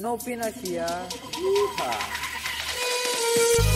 No Pinasia. Ah. Yeehaw.